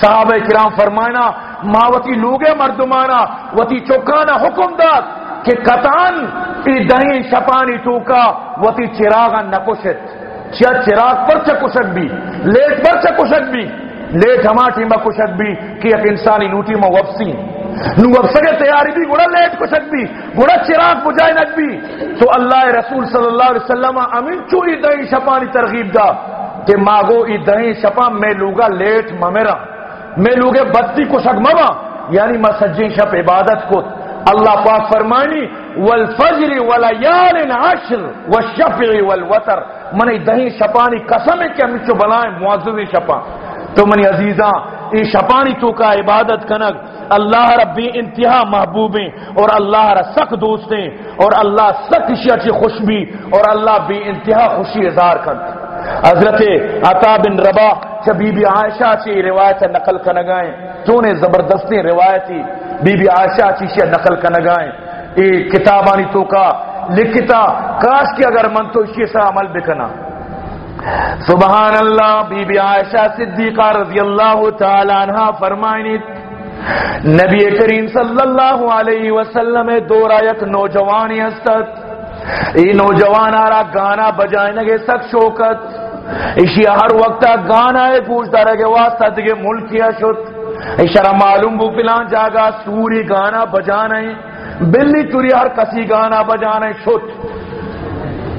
صحابہ کرام فرمائنا ماوتی لوگے مردمانا وتی چوکانا حکم داد کہ قطان ای دہیں شپانی توکا وتی چراغا نکشت چیا چراغ پر چا بھی، لیٹ پر چا بھی۔ لیٹ ہما ٹیمہ کشک بھی کہ ایک انسانی نوٹی میں وفسی نو وفسگے تیاری بھی گوڑا لیٹ کشک بھی گوڑا چراغ بجائے نک بھی۔ تو اللہ رسول صلی اللہ علیہ وسلم، امین چوئی دہیں شپانی ترغیب دا کہ ماغو ای دہیں شپا میں لوگا لیٹ ممیرا۔ میں لوگے بدتی کو شک مما یعنی میں سجین شپ عبادت کو۔ اللہ پاک فرمانی والفجر ولیال عشر والشفع والوتر۔ منی دہی شپانی قسم ہے کہ ہم چو بلائیں معذوی شپا۔ تو منی عزیزاں یہ شپانی تو کا عبادت کنگ، اللہ ربی انتہا محبوبیں اور اللہ را سک دوستیں اور اللہ سک شیعہ خوش بھی، اور اللہ بھی انتہا خوشی اظہار کرتے حضرت عطا بن ربا بی بی عائشہ چی روایت نقل کنگائیں چونے زبردستی روایتی بی بی عائشہ چی شیع نقل کنگائیں ای کتابانی تو کا، لکھتا، کاش کی اگر من تو اسی سے عمل بکنا سبحان اللہ بی بی عائشہ صدیقہ رضی اللہ تعالی عنہ فرمائنی، نبی کریم صلی اللہ علیہ وسلم دورا یک نوجوانی ہستت، ای نوجوان آرا گانا بجائیں گے سک شوکت اسی ہر وقت گانا ہے پوچھتا رہے گے، واسطہ دیگے ملکیہ شد اشارہ معلوم بو پلان جاگا سوری گانا بجانا ہے بلی چوری ہر کسی گانا بجانے شت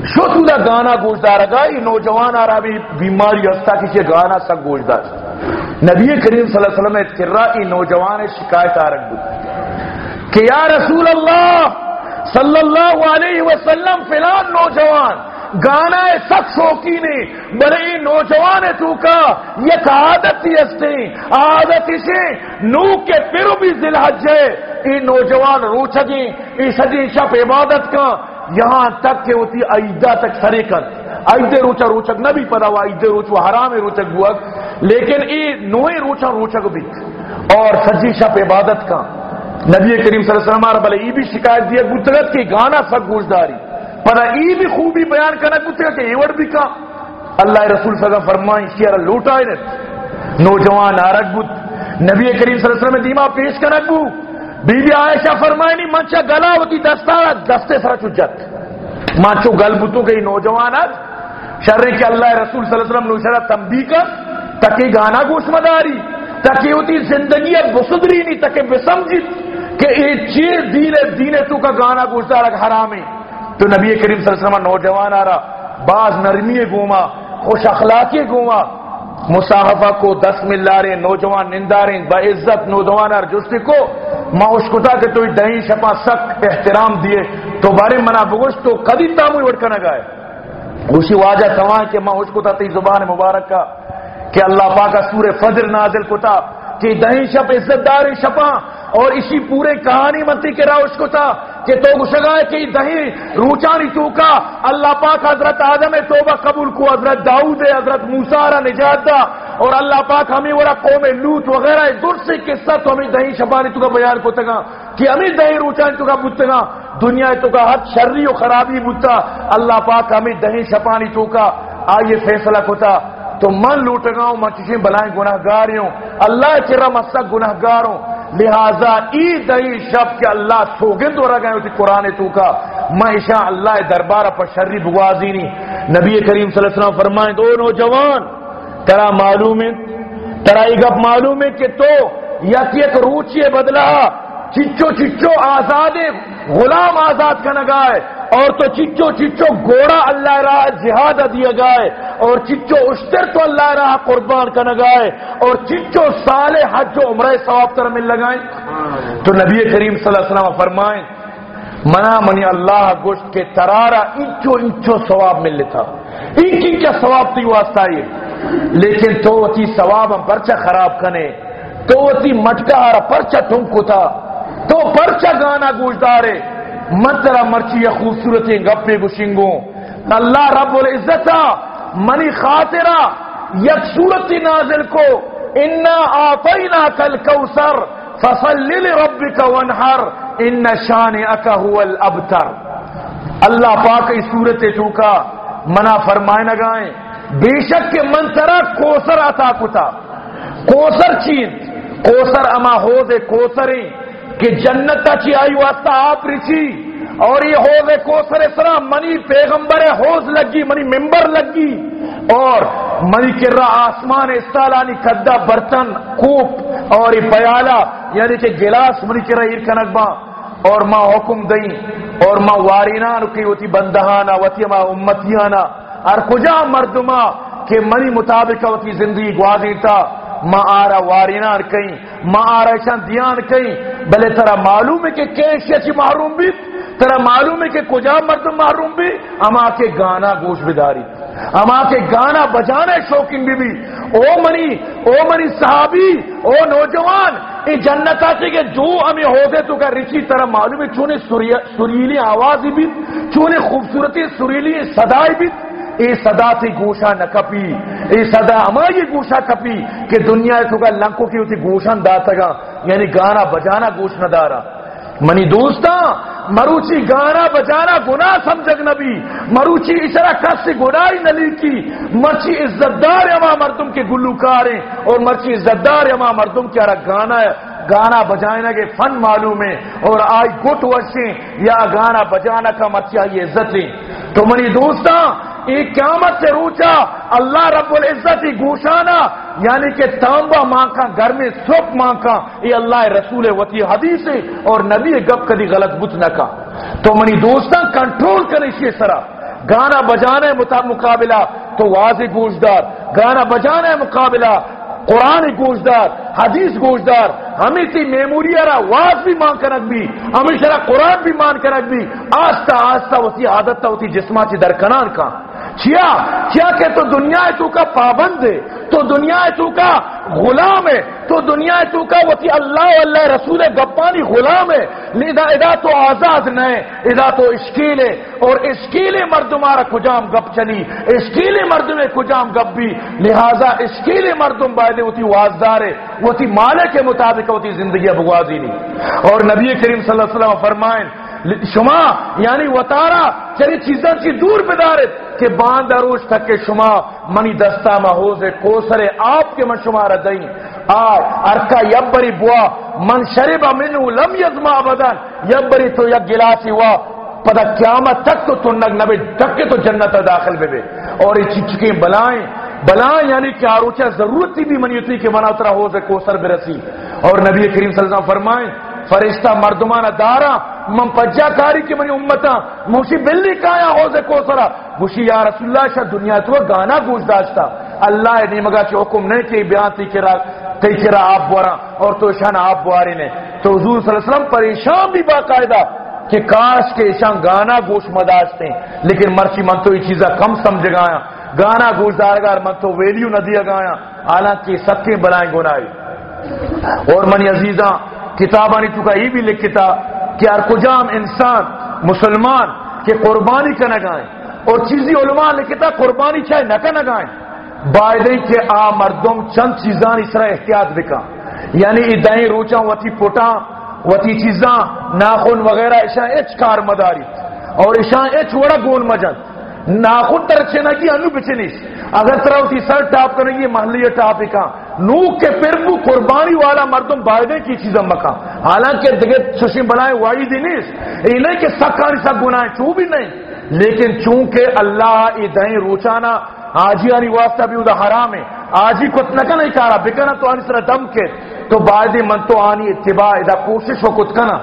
شت دا گانا گوشدار گا؟ یہ نوجوان آ رہا بھی بیماری ہستا کسی گانا سک گوشدار نبی کریم صلی اللہ علیہ وسلم کر یہ نوجوان شکایت آ رکھ کہ یا رسول اللہ صلی اللہ علیہ وسلم، فلان نوجوان، گانا سخت شوقی نے۔ بڑے نوجوان تو کا۔ یہ عادت ہی ہستے عادت اسے نو کے پیرو بھی ذلحج ہے۔ ای نوجوان روچگیں ای سجی شپ عبادت کا۔ یہاں تک کہ ہوتی عیدہ تک سرے کر عیدے روچا روچک نہ بھی پتا ہوا، عیدے روچ حرام، روچک بوک لیکن ای نوے روچا روچک بھی۔ اور سجی شپ عبادت کا۔ نبی کریم صلی اللہ علیہ وسلم بلے ای بھی شکایت دیا گترت کی گانا سب گوشداری۔ پر ای بھی خوبی بیان کرنا گترت کہ ایوڑ بھی کا۔ اللہ رسول صلی اللہ علیہ وسلم فرمائیں شیئر لوٹا نوجوان آرک بود۔ نبی کریم صلی اللہ علیہ وسلم دیما پیش کرنک بو بی بی عائشہ فرمائنی منچا گلا ہوتی دستارا دستے سرا چجت مانچو گل بتو گئی نوجوانات شر کے اللہ رسول صلی اللہ علیہ وسلم نوشرہ تنبی کا، تاکہ گانا گوش مداری تاکہ ہوتی زندگی اب بسدری نہیں، تاکہ بسمجت کہ یہ چیز دین دین تو کا گانا گوش دارا حرام ہے۔ تو نبی کریم صلی اللہ علیہ وسلم نوجوان آ رہا، بعض نرمی گوما، خوش اخلاقی گوما۔ مصاحفہ کو دس مل نوجوان ننداریں عزت نوجوان اور جستی کو ماں اس کتا کہ تو دہی شپا سخت احترام دیے تو بارے منا بگوش تو کدی تاموی وڑ نہ گائے۔ اسی واجہ سوائیں کہ ماں اس کتا تی زبان مبارک کا کہ اللہ پاکا سور فجر نازل کتا۔ کہ دہی شپ عزت دار شپا اور اسی پورے کہانی منتی کے راہ اس کتا کہ تو گشگائے کہ دہی روچانی تو کا اللہ پاک حضرت آدم توبہ قبول کو، حضرت داؤد، حضرت موسیٰ نجات دا، اور اللہ پاک ہمیں ورا قوم لوت وغیرہ در سے قصہ تو ہمیں دہی شبانی تو کا بیان کو تگا کہ ہمیں دہی روچانی تو کا بتگا دنیا تو کا حد شرری و خرابی بتا اللہ پاک ہمیں دہی شپانی تو کا آئیے فیصلہ کتا تو من لوٹ گاؤں میں چیزیں بلائیں گناہ گاریوں اللہ چرا مسک گناہ گاروں لہذا ای دئی شب کے اللہ سوگند ہو رہا گئے قرآن تو کا۔ میں اللہ دربار پر شرری بگوازی نہیں۔ نبی کریم صلی اللہ علیہ وسلم فرمائیں، دو نوجوان، ترا معلوم ہے ترا گپ معلوم ہے کہ تو یک یک روچی بدلا چچو چچو آزاد غلام آزاد کا نگائے اور تو چچو چچو گوڑا اللہ راہ جہاد دیا گائے اور چچو اشتر تو اللہ راہ قربان کا نگائے اور چچو سال حج و عمرہ ثواب کر مل لگائیں۔ تو نبی کریم صلی اللہ علیہ وسلم فرمائیں، منا منی اللہ گوشت کے ترارا انچو انچو ثواب مل لیتا۔ انچ انچا ثواب تی واسطہ یہ لیکن تو تی ثواب ہم پرچہ خراب کنے تو تی مٹکا آرہ پرچہ ٹھنکو تھا تو پرچا گانا گوشدارے مترا مرچی خوبصورت گپے گشنگوں۔ اللہ رب العزت، منی خاطرہ، یک صورت نازل کو، انا آفینا کل کوسر فصل لربک ونحر ان شان اکا هو الابتر اللہ پاک اس صورت چوکا منا فرمائے نگائیں بے شک کے منترا کوسر عطا کتا۔ کوسر چین کوسر اما ہو دے کوسریں کہ جنت چی آئی، واسطہ آپ رچی اور یہ حوض کوسر اسرا، منی پیغمبر حوض لگی، منی ممبر لگی۔ اور منی کر رہا آسمان استالانی کدا برتن، کوپ اور یہ پیالہ یعنی کہ گلاس منی کر رہا کنک با اور ماں حکم دئی اور ماں وارینان کی ہوتی، بندہانا وتی ماں امتیانا۔ اور کجا مردما کہ منی مطابق ہوتی، زندگی گوازی تا۔ ماں آرا وارینان کہیں ماں آرا شان دیان کہیں، بلے ترا معلوم ہے کہ کیش اچھی محروم بھی ترا معلوم ہے کہ کجا مردم محروم بھی، اما کے گانا گوش بداری، اما کے گانا بجانے شوقین بھی بھی۔ او منی او منی صحابی، او نوجوان ای جنت آتے کہ جو ہمیں ہو تو کہ رچی طرح معلوم ہے، چونے سریلی آوازی بھی، چونے خوبصورتی سریلی صدائی بھی۔ اے صدا تھی گوشا نہ کپی اے صدا اما یہ گوشا کپی کہ دنیا تو کا لنکو کی ہوتی گوشن داتا گا یعنی گانا بجانا گوش نہ دارا۔ منی دوستا، مروچی گانا بجانا گناہ سمجھگ نبی مروچی اشرا کس سے گناہی نلی کی مرچی عزتدار اما مردم کے گلوکاریں اور مرچی عزتدار اما مردم کے ارا گانا گانا بجانا کے فن معلوم ہے اور آج گٹ وشیں یا گانا بجانا کا مرچی آئی عزتیں تو منی دوستا قیامت سے روچا، اللہ رب العزت ہی گوشانا یعنی کہ تانبا ماں کا گھر میں سوپ ماں کا یہ اللہ رسول وتی حدیث ہے، اور نبی گپ کدی غلط بت نہ کا۔ تو منی دوستاں، کنٹرول کرے اسی طرح گانا بجانے مقابلہ، تو واضح گوشدار۔ گانا بجانے مقابلہ، قرآن گوشدار، حدیث گوشدار۔ ہمیں تھی میموری را واز بھی مان کرک بھی ہمیں قرآن بھی مان کرک بھی۔ آستہ آستہ وسی عادت تا وسی جسمہ چی درکنان کا۔ کیا کیا کہ تو دنیا تو کا پابند ہے، تو دنیا تو کا غلام ہے، تو دنیا تو کا وہ اللہ اللہ رسول گپانی غلام ہے۔ لذا ادا تو آزاد نئے ادا تو اشکیل ہے۔ اور اشکیل مرد مارا کجام گپ چلی، اشکیل مرد میں کجام گپ بھی۔ لہذا اشکیل مردم بائدے وہ تھی وازدار ہے وہ تھی مالے کے مطابق وہ تھی زندگی بغوازی نہیں۔ اور نبی کریم صلی اللہ علیہ وسلم فرمائیں شما یعنی وطارا چلی یعنی چیزاں چی دور بدارت کہ باندھ روش تک کے شما منی دستا محوز کوسرے آپ کے من شمارا دئیں۔ آج ارکا یبری بوا من شربا منو لم یزما بدن یبری تو یک گلاسی ہوا۔ پدا قیامت تک تو تنگ نبی تک کے تو جنت داخل بے بے اور یہ چچکیں بلائیں۔ بلائیں یعنی کہ آروچہ ضرورت بھی منی ہوتی کہ منا اترا حوض کوسر برسی۔ اور نبی کریم صلی اللہ علیہ وسلم فرمائیں فرشتہ مردمان دارا من پجا کاری کی منی امتا موشی بلی کایا حوض کوسرا۔ موشی یا رسول اللہ شاہ، دنیا تو گانا گوش داشتا۔ اللہ نے مگا چی حکم نہیں کہ بیان تی کرا تی کرا آپ بورا اور تو شان آپ بواری نے۔ تو حضور صلی اللہ علیہ وسلم پریشان بھی باقاعدہ کہ کاش کے شان گانا گوش مداشتے۔ ہیں لیکن مرچی من تو یہ چیزا کم سمجھ گایا۔ گانا گوش دارگار من تو ویلیو نہ دیا گایا۔ حالانکہ سب کے بلائیں گنائی اور منی عزیزاں کتابانی تو یہ بھی لکھتا کہ ہر کجام انسان مسلمان کے قربانی کا نگائیں اور چیزی علماء لکھتا قربانی چاہے نہ کا نگائیں بائدے کے آ مردم چند چیزاں اس طرح احتیاط بکا یعنی ادائیں روچا وتی پوٹا وتی چیزاں ناخن وغیرہ ایشاں اچ کار مداری اور ایشاں اچ وڑا گون مجد ناخن ترچے نہ کی انو بچنیس اگر طرح اسی سر ٹاپ کریں گے محلی ٹاپ کا نوک کے پربو قربانی والا مردم بائدے کی چیزیں مکا حالانکہ دیکھے سشی بنائے وائی دینیس یہ نہیں کہ سکاری سک گناہ چوں بھی نہیں۔ لیکن چونکہ اللہ ای روچانا آجی آنی واسطہ بھی ادھا حرام ہے۔ آجی کت نکا نہیں کارا بکنا تو آنی سر دم کے۔ تو بائدے من تو آنی اتباع ادھا کوشش ہو کت کنا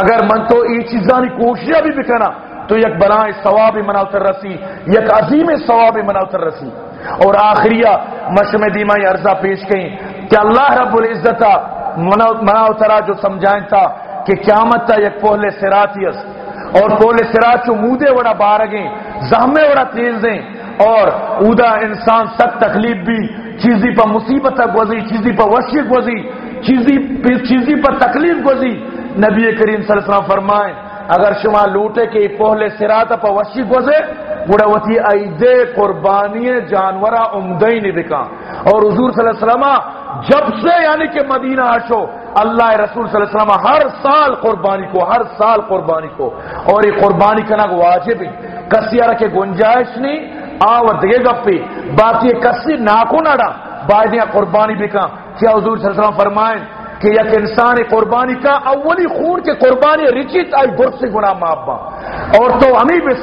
اگر من تو ای چیزانی کوشش بھی بکنا تو یک بنائے ثواب مناوتر رسی، یک عظیم ثواب مناوتر رسی۔ اور آخریہ مشم دیمہ عرضہ پیش کہیں کہ اللہ رب العزت مناوترا جو سمجھائیں تھا کہ قیامت تا یک پہلے سراتیس اور پہلے سرات جو مودے وڑا بارگیں زہمے وڑا تیز دیں۔ اور اودا انسان سخت تکلیف بھی، چیزی پر مصیبت گزی، چیزی پر وشی گزی، چیزی پر تکلیف گزی۔ نبی کریم صلی اللہ علیہ وسلم فرمائیں اگر شما لوٹے کہ پہلے سرات پا وشی گوزے گوڑا وتی ایدے قربانی جانورا عمدہی نہیں بکا۔ اور حضور صلی اللہ علیہ وسلم جب سے یعنی کہ مدینہ آشو، اللہ رسول صلی اللہ علیہ وسلم ہر سال قربانی کو، ہر سال قربانی کو۔ اور یہ قربانی کرنا واجب ہے۔ کسی رکھے گنجائش نہیں، آور دے گپی بات یہ کسی ناکو نڑا بائدیاں قربانی بکا۔ کیا حضور صلی اللہ علیہ وسلم فرمائیں؟ کہ یک انسان قربانی کا اولی خون کے قربانی رچیت آئی گر سے گناہ ماں اور تو ہمیں بھی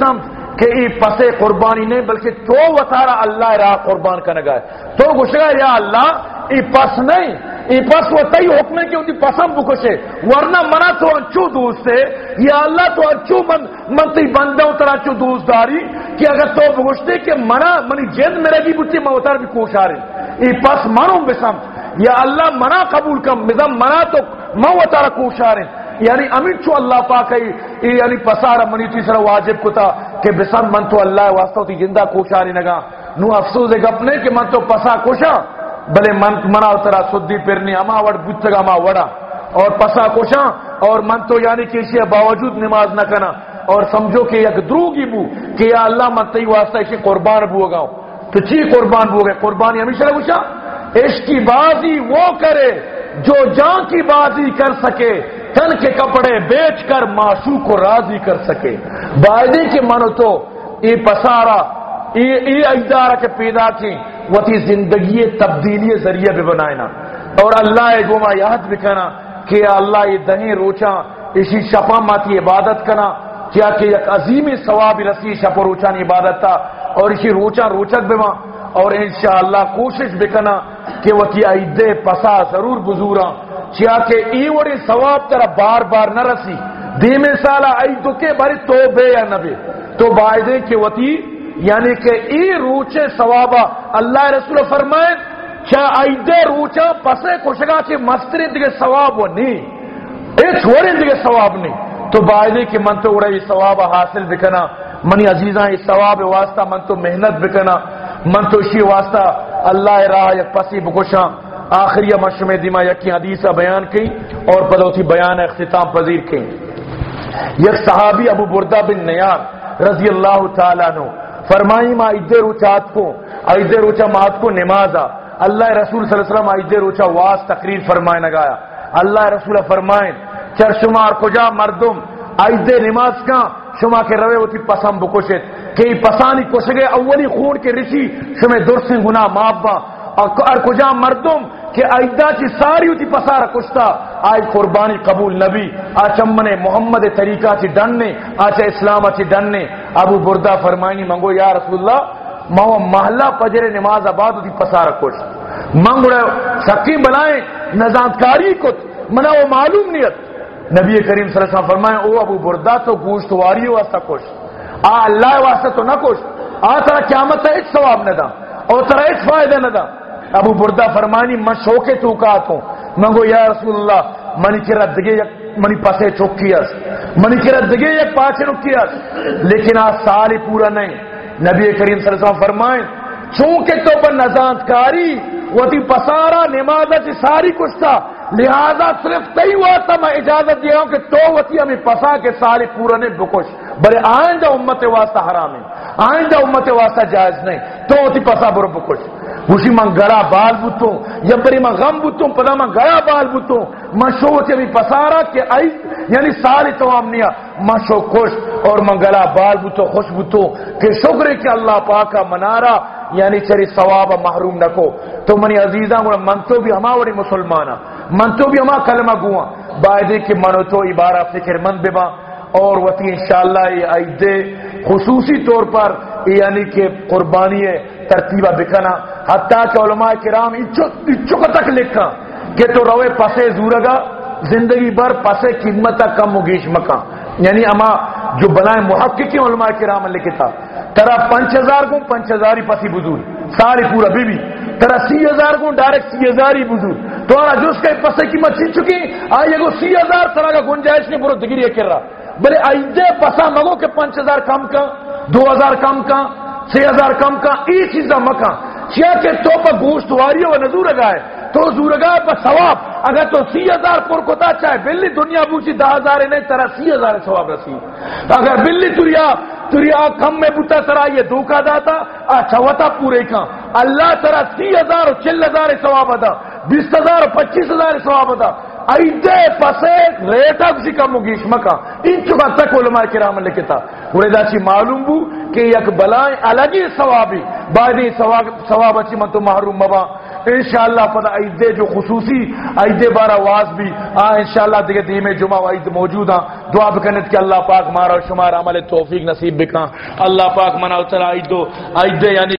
کہ ای پسے قربانی نہیں، بلکہ تو وطارا اللہ راہ قربان کا نگائے تو گشگا یا اللہ، ای پس نہیں، ای پس وہ تئی حکم ہے کہ ان کی پسند بکشے۔ ورنہ منا تو انچو دوست ہے یا اللہ تو انچو من، منتی بندہ اتر انچو دوست داری کہ اگر تو بگشتے کہ منا منی جد میرے بھی بچی میں اتر بھی کوش آ رہی ای پس منوں بسم یا اللہ منا قبول کم مزم منا تو میں اتر کوش یعنی امین چو اللہ پاک یعنی پسارا منی تیسرا واجب کتا کہ بسم من تو اللہ واسطہ تی زندہ کوشاری نگا۔ نو افسوس ہے گپنے کہ من تو پسا کوشا، بلے من منا اترا سدی پرنی، اما وڑ بچگا ما وڑا۔ اور پسا کوشا، اور من تو یعنی کہ اسی باوجود نماز نہ کنا۔ اور سمجھو کہ یک دروگی بو، کہ یا اللہ من تی واسطہ اسی قربان بو گاؤں۔ تو چی قربان بو گئے؟ قربانی ہمیشہ لگوشا عشق کی بازی وہ کرے جو جان کی بازی کر سکے تن کے کپڑے بیچ کر معشوق کو راضی کر سکے۔ بائدے کے منو تو ای پسارا ای, ای اجدارہ کے پیدا کی وہ تھی زندگی تبدیلی ذریعہ بھی بنائنا۔ اور اللہ گما یاد بھی کہنا کہ اللہ یہ دہیں روچا اسی شپا ماتی عبادت کنا۔ کیا کہ ایک عظیم ثواب رسی شپ روچان عبادت تھا اور اسی روچا روچک بھی ماں اور انشاءاللہ کوشش بھی کہ وہ تھی ایدے پسا ضرور بزورا، چیا کہ ای وڑی ثواب ترا بار بار نہ رسی۔ دیمے سالہ ای دکے بری تو بے یا نبی۔ تو بائدے کے وطی یعنی کہ ای روچے ثوابا اللہ رسول فرمائے، چا ای دے روچا پسے کشگا چی مستری دیگے ثواب و نہیں اے چھوڑے دیگے ثواب نہیں تو بائدے کے من تو اڑے یہ ثواب حاصل بکنا منی عزیزاں، یہ ثواب واسطہ من تو محنت بکنا من واسطہ اللہ راہ یک پسی بکشاں آخری مشم دما یکی حدیثہ بیان کی اور پدوتی بیان اختتام پذیر کی یک صحابی ابو بردہ بن نیار رضی اللہ تعالیٰ نو فرمائی، ما عید روچات کو؟ عید روچا مات کو نمازا اللہ رسول صلی اللہ علیہ وسلم عید روچا واس تقریر فرمائے نگایا اللہ رسول فرمائیں چر شمار کجا مردم؟ عید نماز کا شما کے روے ہوتی پسند بکشت کہ پسانی کشگے اولی خون کے رشی شمیں درسن گناہ مابا۔ اور کجا مردم کہ ایدا چی ساری ہوتی پسارا کشتا۔ آئی قربانی قبول نبی۔ آچمنے محمد طریقہ چی ڈننے۔ آچا اسلام چی ڈننے۔ ابو بردہ فرمائنی منگو یا رسول اللہ مہو محلہ پجر نماز آباد ہوتی پسارا کشت۔ منگو سکی بلائیں، نزانتکاری کت۔ منہ وہ معلوم نیت۔ نبی کریم صلی اللہ علیہ وسلم فرمائیں، او ابو بردہ تو گوشت واری واسطہ کشت۔ آ، اللہ واسطہ تو نہ کشت آ ترہ قیامت ہے اس ثواب نہ دا اور ترہ اس فائدہ نہ دا ابو بردہ فرمانی من شوکے تو منگو یا رسول اللہ منی کی ردگے منی پسے چوکی اس منی کی ردگے یک پاچے رکی اس لیکن آج سالی پورا نہیں۔ نبی کریم صلی اللہ علیہ وسلم فرمائیں چونکہ تو پر نزانت کاری وہ تی پسارا، نمازہ چی ساری کچھ تھا لہذا صرف تی ہوا تھا، میں اجازت دیا ہوں کہ تو وطی ہمیں پسا کے سالی پورا نہیں بکش بلے آئندہ امت واسطہ حرام ہے۔ آئندہ امت واسطہ جائز نہیں۔ تو وطی پسا برو بکش خوشی من گڑا بال بوتوں، یا بری من غم بوتوں، پدا من گڑا بال بوتوں۔ من شو چلی پسارا کہ آئی یعنی ساری توام نیا۔ من شو خوش اور من گڑا بال بوتوں، خوش بوتوں۔ کہ شکر کہ اللہ پاکا منارا یعنی چری ثواب محروم نکو۔ تو منی عزیزاں من تو بھی ہما وڑی مسلمانا من تو بھی ہما کلمہ گوا۔ بائدے کہ منو تو عبارہ فکر مند ببا۔ اور وتی انشاءاللہ یہ عید خصوصی طور پر یعنی کہ قربانی ترتیبہ بکنا۔ حتیٰ کہ علماء کرام اچھو تک لکھا۔ کہ تو روے پسے زورگا، زندگی بھر پسے قیمت کم مگیش مکا۔ یعنی اما جو بنائے محققی علماء کرام لکھتا۔ ترا پنچ ہزار کو پنچ ہزار ہی پسی بزور ساری پورا بی بی۔ ترا سی ہزار کو ڈائریکٹ سی ہزار ہی بزور تو آرہ جو اس کا پسے قیمت سی چکی آئیے گو سی ہزار طرح کا گنجائش نہیں پورا دگری کر رہا بلے آئیے پسا مگو کہ پانچ ہزار کم کا، دو ہزار کم کا، چھ ہزار کم کا ایک چیزاں مکا. کیا کہ تو پر گوشت واری و نظور ہے. تو زورگا پر ثواب۔ اگر تو سی ہزار پر کتا چاہے، بلی دنیا بوچی دہ ہزار نہیں ترا سی ہزار ثواب رسی اگر بلی تریا تریا کم میں بوتا ترا یہ دھوکا داتا اچھا وتا پورے کا اللہ ترا سی ہزار چل ہزار ثواب ادا، بیس ہزار پچیس ہزار ثواب ادا۔ ایدے پسے ریٹ ریٹا کسی جی کا مگیش مکا ان چکا تک علماء کرام لکھتا انہیں دا چی معلوم بو کہ یک بلائیں الگی ثوابی۔ بعدی ثواب اچھی من تو محروم مبا۔ انشاءاللہ پتہ ایدے جو خصوصی ایدے بارہ واز بھی ہاں انشاءاللہ دیکھے دیم جمعہ و عید موجود ہاں دعا بکنت کہ اللہ پاک مارا و شمار عمل توفیق نصیب بکا اللہ پاک منا اتر ایدو ایدے یعنی